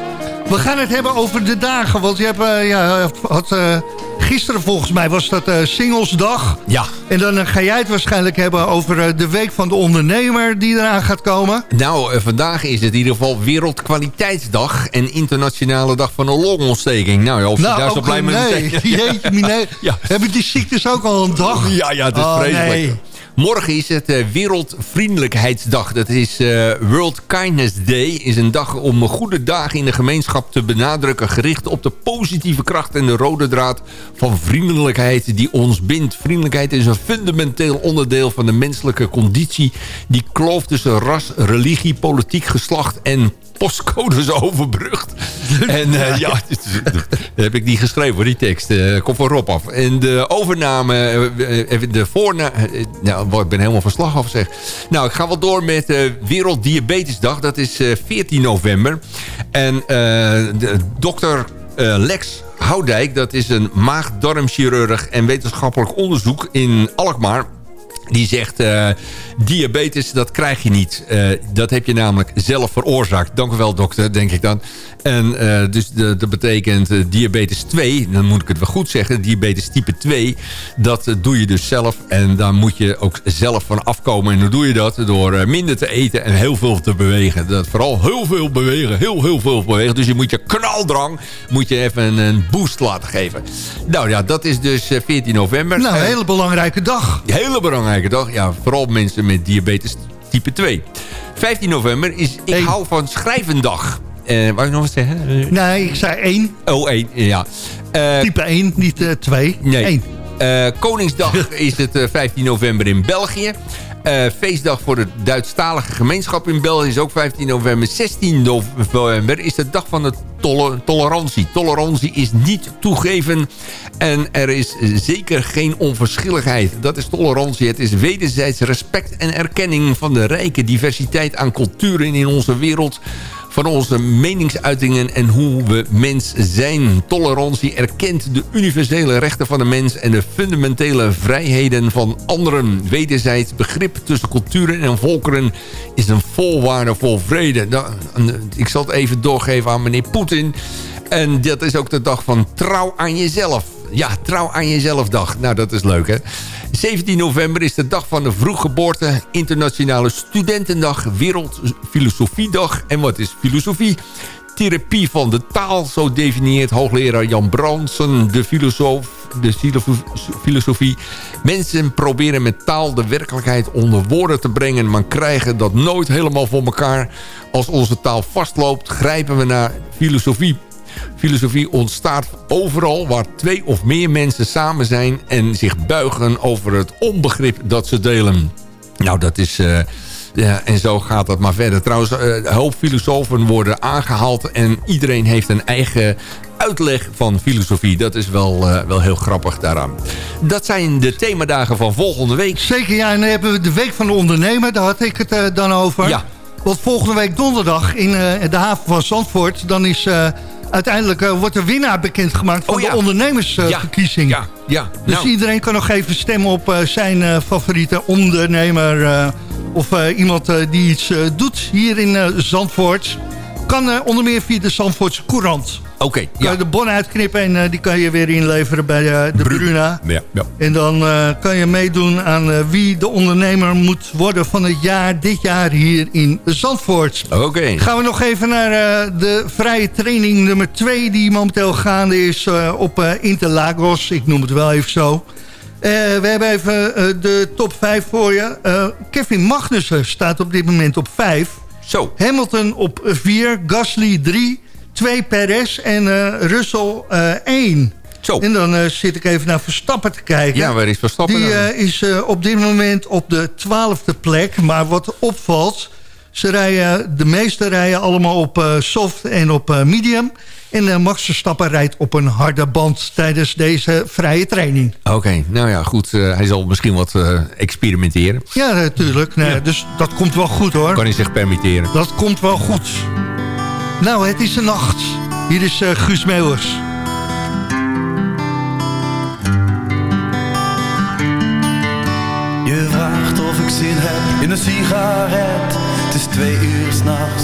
We gaan het hebben over de dagen, want je hebt, ja, had, gisteren volgens mij was dat Singlesdag. Ja. En dan ga jij het waarschijnlijk hebben over de week van de ondernemer die eraan gaat komen. Nou, vandaag is het in ieder geval Wereldkwaliteitsdag... en Internationale Dag van de Longontsteking. Nou ja, of je daar zo ook, blij mee nee. [laughs] Jeetje, nee. Ja. Hebben die ziektes ook al een dag? Ja, ja, het is Oh, vreselijk. nee. Morgen is het eh, Wereldvriendelijkheidsdag. Dat is eh, World Kindness Day. is een dag om goede dagen in de gemeenschap te benadrukken. Gericht op de positieve kracht en de rode draad van vriendelijkheid die ons bindt. Vriendelijkheid is een fundamenteel onderdeel van de menselijke conditie. Die kloof tussen ras, religie, politiek, geslacht en postcodes overbrugt. [laughs] En eh, ja, [laughs] heb ik niet geschreven voor die tekst. Eh komt van Rob af. En de overname, eh, eh, de voorna... eh, nou, ik ben helemaal van slag af zeg. Nou, ik ga wel door met Werelddiabetesdag. Dat is eh 14 november. En de dokter Lex Houdijk, dat is een maag-darmchirurg en wetenschappelijk onderzoek in Alkmaar. Die zegt, diabetes, dat krijg je niet. Eh, dat heb je namelijk zelf veroorzaakt. Dank u wel, dokter, denk ik dan. En eh, dus de- dat betekent eh, diabetes 2, dan moet ik het wel goed zeggen. Diabetes type 2, dat doe je dus zelf. En daar moet je ook zelf van afkomen. En hoe doe je dat? Door minder te eten en heel veel te bewegen. Dat, vooral heel veel bewegen, heel, heel veel bewegen. Dus je moet je knaldrang, moet je even een, een boost laten geven. Nou ja, dat is dus eh, 14 november. Nou, een hele belangrijke dag. een hele belangrijke dag. Ja, vooral mensen met diabetes type 2. 15 november is Ik Eén. hou van schrijvendag. Eh wou je nog wat zeggen? Eh, Nee, ik zei één. Oh, één, ja. Eh, Type 1, niet eh, 2. nee. Eén. Eh, Koningsdag [laughs] is het eh, 15 november in België. Eh, feestdag voor de Duitsstalige gemeenschap in België is ook 15 november. 16 november is de dag van de tolle- tolerantie. Tolerantie is niet toegeven en er is zeker geen onverschilligheid. Dat is tolerantie. Het is wederzijds respect en erkenning van de rijke diversiteit aan culturen in onze wereld van onze meningsuitingen en hoe we mens zijn. Tolerantie erkent de universele rechten van de mens... en de fundamentele vrijheden van anderen. Wederzijds begrip tussen culturen en volkeren... is een voorwaarde voor vrede. Nou, ik zal het even doorgeven aan meneer Poetin. En dat is ook de dag van trouw aan jezelf. Ja, trouw aan jezelf dag. Nou, dat is leuk, hè? 17 november is de dag van de vroeggeboorte. Internationale Studentendag. Wereldfilosofiedag. En wat is filosofie? Therapie van de taal, zo definieert hoogleraar Jan Bransen, de filosoof, de filosofie-. Mensen proberen met taal de werkelijkheid onder woorden te brengen, maar krijgen dat nooit helemaal voor elkaar. Als onze taal vastloopt, grijpen we naar filosofie. Filosofie ontstaat overal waar twee of meer mensen samen zijn... en zich buigen over het onbegrip dat ze delen. Nou, dat is... eh, ja, en zo gaat dat maar verder. Trouwens, een hoop filosofen worden aangehaald... en iedereen heeft een eigen uitleg van filosofie. Dat is wel, eh, wel heel grappig daaraan. Dat zijn de themadagen van volgende week. Zeker, ja. En dan hebben we de Week van de Ondernemer. Daar had ik het dan over. Ja. Want volgende week donderdag in de haven van Zandvoort... dan is uiteindelijk eh, wordt de winnaar bekendgemaakt van Oh, ja. de ondernemersverkiezing. Ja, ja. Dus Nou, iedereen kan nog even stemmen op eh, zijn eh, favoriete ondernemer... of iemand die iets doet hier in Zandvoort. Kan eh, onder meer via de Zandvoortse Courant. Oké, Kan ja. je de bon uitknippen en eh, die kan je weer inleveren bij eh, de Bru- Bruna. Ja, ja. En dan kan je meedoen aan wie de ondernemer moet worden van het jaar, dit jaar hier in Zandvoort. Oké. Gaan we nog even naar de vrije training nummer 2 die momenteel gaande is op Interlagos. Ik noem het wel even zo. We hebben even de top 5 voor je. Kevin Magnussen staat op dit moment op 5. Zo. Hamilton op 4, Gasly 3, 2 Perez en eh, Russell eh 1. Zo. En dan eh, zit ik even naar Verstappen te kijken. Ja, waar is Verstappen Die eh, is eh, op dit moment op de twaalfde plek. Maar wat opvalt, ze rijden, de meeste rijden allemaal op eh, soft en op eh, medium. En eh, Max Verstappen rijdt op een harde band tijdens deze vrije training. Oké, nou ja, goed. eh, hij zal misschien wat eh, experimenteren. Ja, natuurlijk. Nee, Dus dat komt wel goed hoor. Kan hij zich permitteren. Dat komt wel goed. Nou, het is de nacht. Hier is eh, Guus Meeuwers. Je vraagt of ik zin heb in een sigaret. Het is twee uur s'nachts.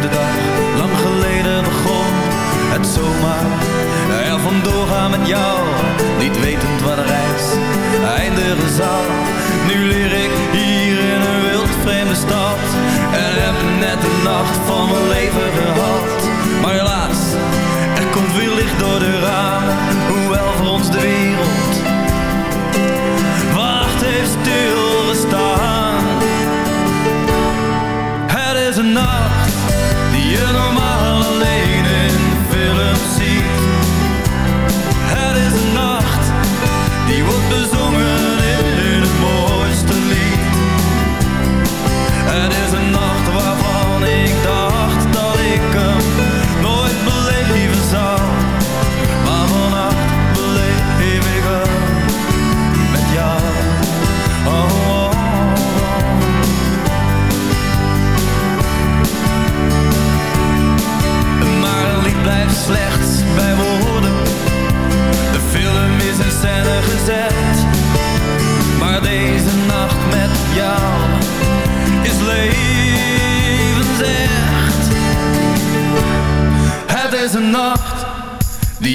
de dag lang geleden begon. Het zomaar er vandoor gaan met jou, niet wetend waar de reis eindigen zal. Nu leer ik hier in een wild vreemde stad en heb net de nacht van mijn leven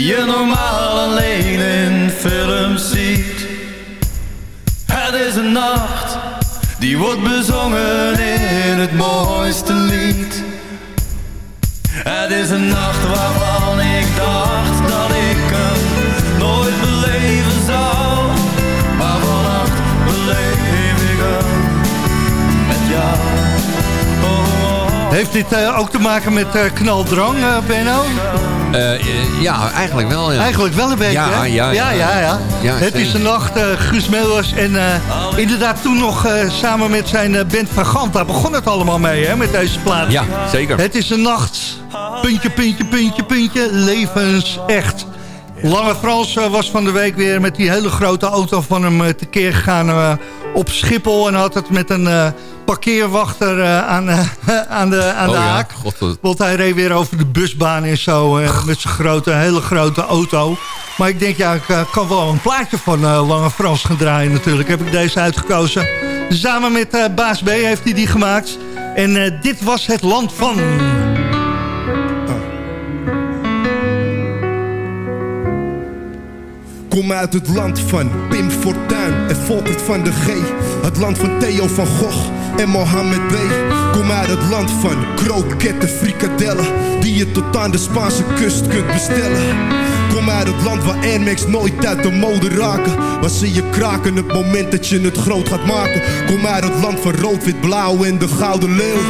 je normaal alleen in films ziet. Het is een nacht die wordt bezongen in het mooiste lied. Het is een nacht waarvan ik dacht dat ik hem nooit beleven zou. Maar vannacht beleef ik hem met jou. Oh, oh, oh. Heeft dit eh, ook te maken met eh, knaldrang, Benno? Eh, ja, eigenlijk wel. Ja. Eigenlijk wel een beetje, Ja, hè? ja, ja. ja, ja. Ja, Het is een nacht, eh Guus Meeuwers en eh, inderdaad toen nog samen met zijn band Vagant. Daar begon het allemaal mee, hè, met deze plaat. Ja, zeker. Het is een nacht, puntje, puntje, puntje, puntje, levensecht. Lange Frans was van de week weer met die hele grote auto van hem tekeer gegaan op Schiphol. En had het met een eh, parkeerwachter eh, aan, eh, [laughs] aan de, aan Oh de ja, haak. god, wat- Want hij reed weer over de busbaan en zo. met zijn grote, hele grote auto. Maar ik denk, ja, ik kan wel een plaatje van Lange Frans gaan draaien natuurlijk. Heb ik deze uitgekozen. Samen met Baas B heeft hij die gemaakt. En dit was het land van... Kom uit het land van Pim Fortuyn en Volkert van de G. Het land van Theo van Gogh en Mohammed B. Kom uit het land van kroketten, frikadellen. Die je tot aan de Spaanse kust kunt bestellen. Kom uit het land waar Air Max nooit uit de mode raken. Waar ze je kraken het moment dat je het groot gaat maken. Kom uit het land van rood, wit, blauw en de gouden leeuw.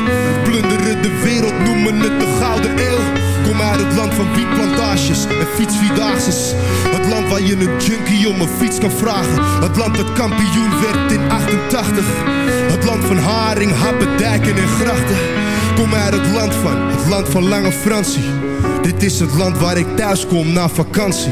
Plunderen de wereld, noemen het de gouden eeuw. Kom uit het land van wietplantages en fietsvierdaagses. Het land waar je een junkie om een fiets kan vragen. Het land dat kampioen werd in 88. Het land van haring, happen, dijken en grachten. Kom uit het land van, het land van Lange Fransie. Dit is het land waar ik thuis kom na vakantie.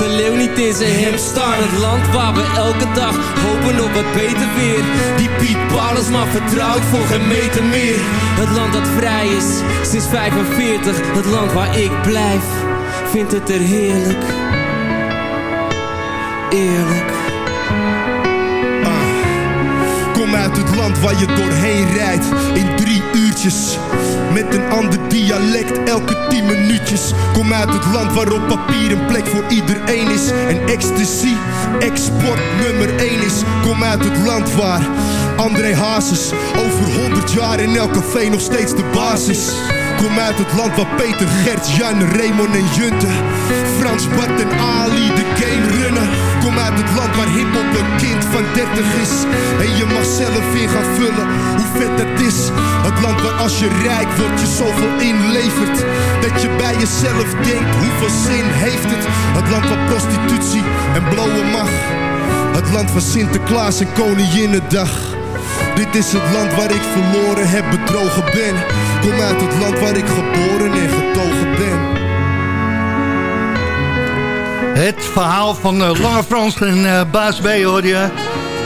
de leeuw niet in zijn hemd staan. Het land waar we elke dag hopen op wat beter weer. Die Piet Paulus maar vertrouw ik voor geen meter meer. Het land dat vrij is sinds 45 Het land waar ik blijf, vindt het er heerlijk. Eerlijk. Kom uit het land waar je doorheen rijdt in drie uurtjes. Ander dialect elke tien minuutjes. Kom uit het land waar op papier een plek voor iedereen is. En ecstasy, export nummer 1 is. Kom uit het land waar André Hazes over 100 jaar in elk café nog steeds de basis. Kom uit het land waar Peter, Gert, Jan, Raymond en Junte Frans, Bart en Ali de game runnen. Kom uit het land waar hiphop een kind van 30 is. En je mag zelf in gaan vullen hoe vet het is. Het land waar als je rijk wordt je zoveel inlevert. Dat je bij jezelf denkt hoeveel zin heeft het? Het land waar prostitutie en blowen mag. Het land van Sinterklaas en Koninginnedag. Dit is het land waar ik verloren heb, bedrogen ben. Kom uit het land waar ik geboren en getogen ben. Het verhaal van eh, Lange Frans en eh, Baas B hoorde je.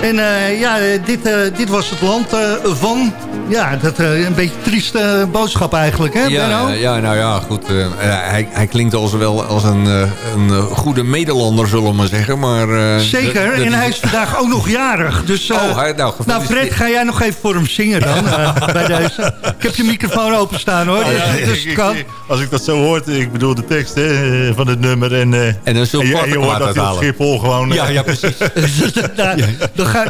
En eh, ja, dit, eh, dit was het land eh, van... Ja, dat eh, een beetje trieste boodschap eigenlijk, hè Ja, ja, nou ja, goed. eh, hij, hij klinkt als wel als een, eh, een goede Medelander, zullen we maar zeggen. Maar, eh, Zeker, en hij is vandaag ook nog jarig. Dus, eh, Oh, hij- nou, nou. Fred, ga jij nog even voor hem zingen dan? [laughs] bij deze. Ik heb je microfoon openstaan hoor. Ja, dus, dus [laughs] ik- het ik- kan. als ik dat zo hoor, ik bedoel de tekst hè, van het nummer. En, eh, En en je, je hoort dat hij op. Schiphol gewoon... Ja, ja, [laughs] precies. Nou,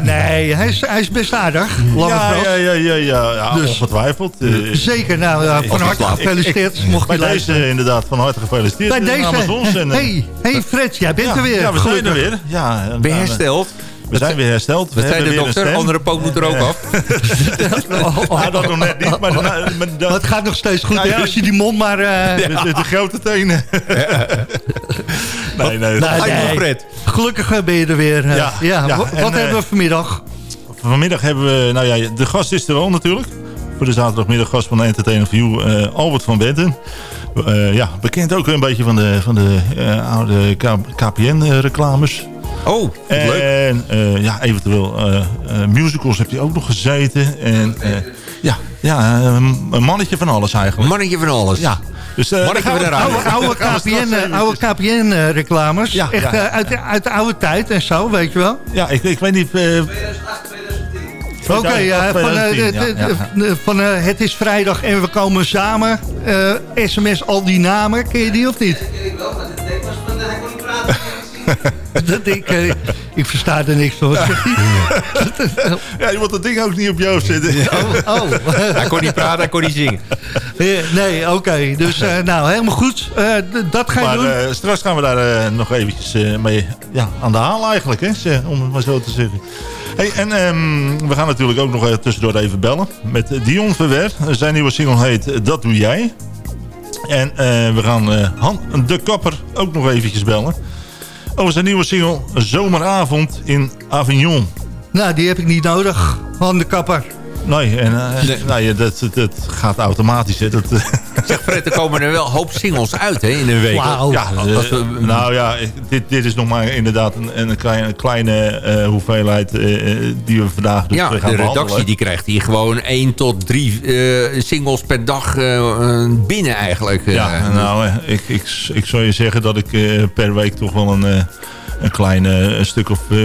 nee, hij is, hij is best aardig. Lange ja, ja, ja, ja, ja, ja Dus- ongetwijfeld. Eh, Zeker, nou, ja, van harte gefeliciteerd. ik- mocht Bij je deze luisteren. inderdaad van harte gefeliciteerd. Bij deze. eh, hey, hey Fred, jij bent ja, er weer. Ja, we zijn er weer. Ja, en Ben je eh, hersteld? We zijn weer hersteld. Zei hebben de weer dokter? Andere poot moet er ook af. [laughs] Ja, dat nog net niet, maar, de- maar de- Maar het gaat nog steeds goed als je die mond maar... eh, de, de, de grote tenen. [laughs] nee, nee. Nou, nee. Gelukkig eh, ben je er weer. eh. Ja, ja, ja, Wat en, hebben eh, we vanmiddag? Vanmiddag hebben we, nou ja, de gast is er wel natuurlijk. Voor de zaterdagmiddag gast van Entertainer View, eh, Albert van Benten. Eh, ja, bekend ook een beetje van de, van de eh, oude KPN-reclames. Oh, leuk. En eh, ja, eventueel eh, eh, musicals heb je ook nog gezeten. En eh, ja, ja eh, een mannetje van alles eigenlijk. Mannetje van alles. Ja. Dus, eh, van de [laughs] gaan we- radio. Oude, oude straks KPN, eh, KPN-reclames. Ja, Echt ja. eh, uit, de- uit de oude tijd en zo, weet je wel. Ja, ik, ik weet niet... eh, Oké, ja, van, eh, 2010, de- de- ja, ja. de- van eh, het is vrijdag en we komen samen. Eh, SMS al die namen, ken je die of niet? [laughs] Dat ik, eh, ik versta er niks van. [laughs] Ja, je moet dat ding ook niet op je hoofd zetten. Oh, oh. [laughs] Hij kon niet praten, hij kon niet zingen. Nee, oké. Dus eh, nou, helemaal goed. Eh, dat ga je Maar doen. eh, straks gaan we daar nog eventjes eh, mee ja, aan de haal eigenlijk, hè, om het maar zo te zeggen. Hey, en ehm, we gaan natuurlijk ook nog eh, tussendoor even bellen met Dion Verwer. Zijn nieuwe single heet Dat Doe Jij. En eh, we gaan eh, Han de Kapper ook nog eventjes bellen. Over zijn nieuwe single Zomeravond in Avignon. Nou, die heb ik niet nodig. Van de kapper. Nee, en, eh, Nee. Nou, ja, dat, dat gaat automatisch. Hè. Dat, eh, Zeg Fred, er komen er wel een hoop singles uit hè, in een week. Wauw. Ja, eh, Als we- nou ja, dit, dit is nog maar inderdaad een, een kleine, kleine eh, hoeveelheid eh, die we vandaag dus ja, eh, de gaan redactie behandelen. die krijgt hier gewoon 1 tot 3 eh, singles per dag binnen eigenlijk. eh. Ja, nou, ik, ik, ik zou je zeggen dat ik eh, per week toch wel een, eh, een klein eh, een stuk of eh,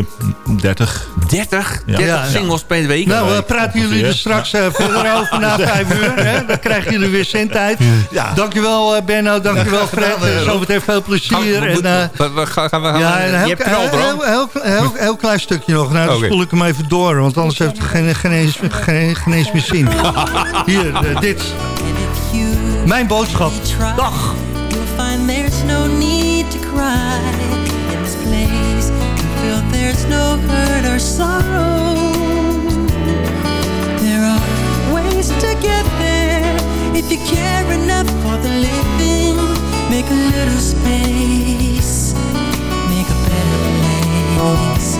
30. 30? Ja. 30 Ja, ja. singles per week? Nou, we praten jullie er straks eh, verder [laughs] over na vijf uur. Hè? Dan krijgen jullie weer zendtijd. Ja. Dankjewel uh, Benno, dankjewel Fred. Uh, Zometeen veel plezier. we, En, moeten- eh, we, we gaan, gaan we gaan ja, een heel, hebt al heel, drank. heel, heel, heel klein stukje nog. Nou, dan Oké. spoel ik hem even door, want anders heeft het geen, geen, eens, geen, geen eens meer zin. [laughs] Hier, eh, dit. Mijn boodschap. Dag. there's no hurt or sorrow. There are ways to get there If you care enough for the living. Make a little space. Make a better place.